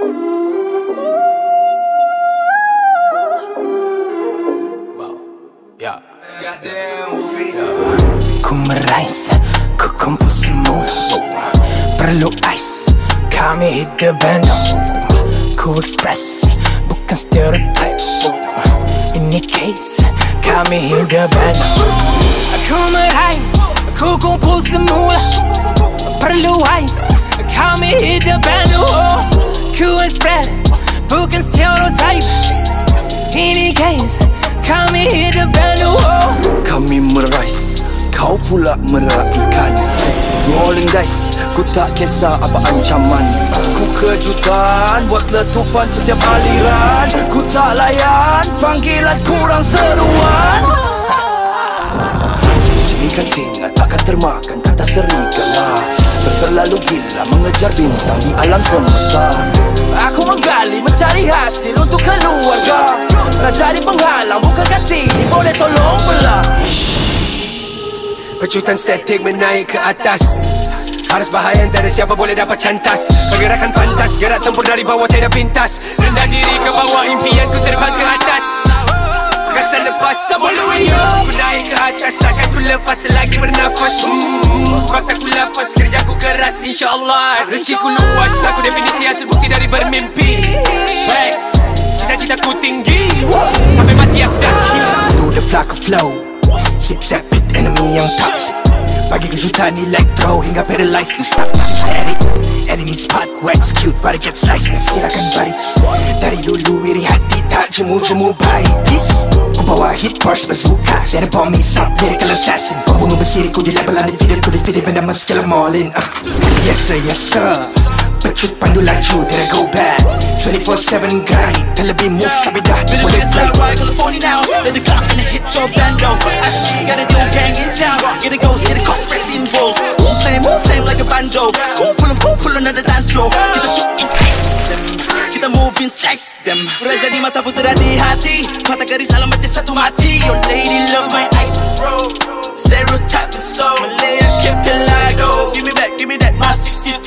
Kom reis, kom på Simon. Brello Ice, Kami Hidde Bando. Cool Express, book en stereotype. Inni case, Kami Hidde Bando. Kom reis, kom på Simon. Brello Ice, Kami Hidde Bando. Hidup bandung Ku express Bukan stereotype Ini case kami hidup balu Kami merais Kau pula meraihkan Rolling dice. Ku tak kisah apa ancaman. Ku kejutan Buat letupan setiap aliran. Ku tak layan Panggilan kurang seruan. Sinikan singa takkan termakan Kata serigala. Berselalu gila mengejar bintang di alam semesta Aku menggali mencari hasil untuk keluarga. Nak cari penghalang bukan kasih Ni boleh tolong belah. Pecutan statik menaik ke atas. Harus bahaya antara siapa boleh dapat cantas. Pergerakan pantas Gerak tempur dari bawah tiada pintas. Rendah diri ke bawah impian ku terbang ke atas. Kesan lepas tak boleh wayo Ku naik ke atas takkan lepas selagi bernafas. Hmm, Kota ku lafaz kerja ku keras insyaAllah. Rezeki ku luas aku definisi hasil bukti dari bermimpi. Flex Cita-cita ku tinggi. Sampai mati aku dah Do the of flow. Sip sap it enemy yang toxic. Bagi kejutan elektro Hingga paralyzed to stop Masih static. Enemy spot ku execute But get sliced. Dan sirakan baris. Dari dulu iri hati Tak jemu-jemu baik Peace Hitbarsımız bu tax Set upon me some political assassin. Bunu besiri koyu level undefeated Could defeat it when I'ma them all in uh. Yes sir, yes sir. Pecut pandu laju, then I go back. 24-7 grind Tell be more sabi dah Been a minute, start a call the phony now. Let the clock and I hit your bando. I see you got a new gang in town. Get a ghost, get a cost, rest involved. Move, play, move, flame like a banjo. Cool, pull him, cool, pull another dance floor. Get a shoot them Sudah jadi masa putera di hati. Mata garis alam macam satu mati. Your lady love my ice Stereotype and so Malaya keep it like oh Give me back, give me that My 63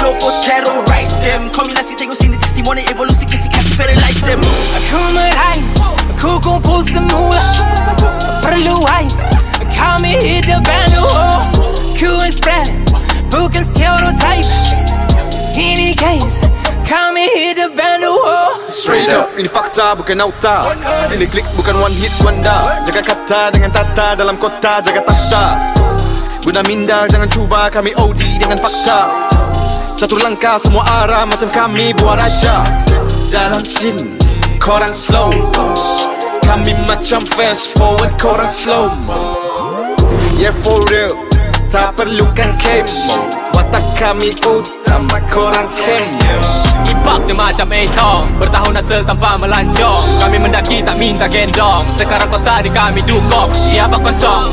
Flow for terrorize them. Kombinasi tengok sini testimoni Evolusi kisi kasih paralyze them. Aku merais Aku kumpul semula. Perlu the Kami hidup baru. Ku express Bukan stereotype. Ini case Kami hidup Straight up, ini fakta bukan auta Ini klik bukan one hit wonder. Jaga kata dengan tata dalam kota Jaga takhta Guna minda jangan cuba kami OD dengan fakta. Catur langkah semua arah macam kami buah raja. Dalam scene korang slow. Kami macam fast forward korang slow. Yeah for real. Tak perlukan kemo kami utama korang kemo Impak dia macam Atong Bertahun asal tanpa melancong Kami mendaki tak minta gendong. Sekarang kota di kami dukung Siapa kosong.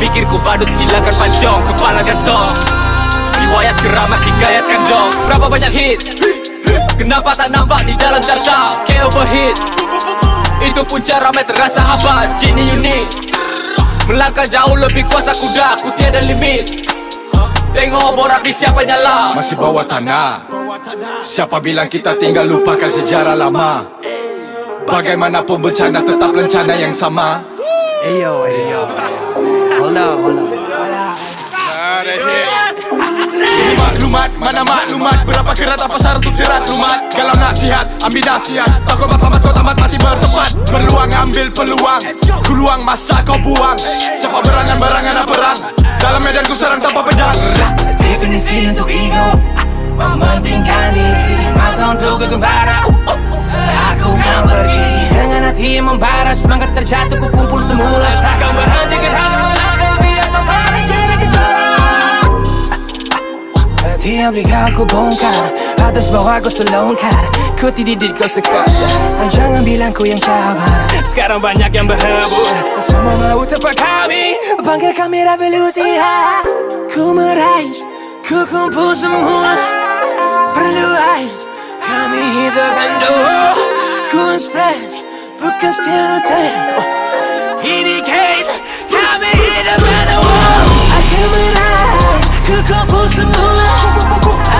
Fikirku badut silakan pancong Kepala gantong. Riwayat keramat hikayat kandong. Berapa banyak hit? Kenapa tak nampak di dalam carta K overhit Itu pun cara ramai terasa habat Jini unik. Melangkah jauh lebih kuasa kuda Aku tiada limit Tengok borak di siapa nyala. Masih bawah tanah. Siapa bilang kita tinggal lupakan sejarah lama? Bagaimanapun bencana tetap lencana yang sama. Ayo, ayo Hold on, hold on. Ini maklumat, mana maklumat? Berapa kerat apa syarat untuk jerat lumat? Kalau nasihat, ambil nasihat. Takut matlamat kau tamat mati bertempat Peluang ambil peluang. Ku luang masa kau buang. Siapa berangan berangan perang Dalam medan ku serang tanpa pedang. Definisi untuk ego. Mementingkan diri. Masa untuk kegembara Aku kan pergi. Dengan hati yang membara Semangat terjatuh ku kumpul semula. Takkan berhenti ke hati Biar sampai Tiap lihat ku bongkar Atas bawah ku selongkar Ku tidak kau sekat Jangan bilang ku yang cabar Sekarang banyak yang berebut Semua mau tepat kami Panggil kami revolusi ha. Ku merais Ku kumpul semua Perlu ais Kami hidup ando Ku express Bukan stereotype Ini case. Kami hidup ando Aku merais Ku kumpul semua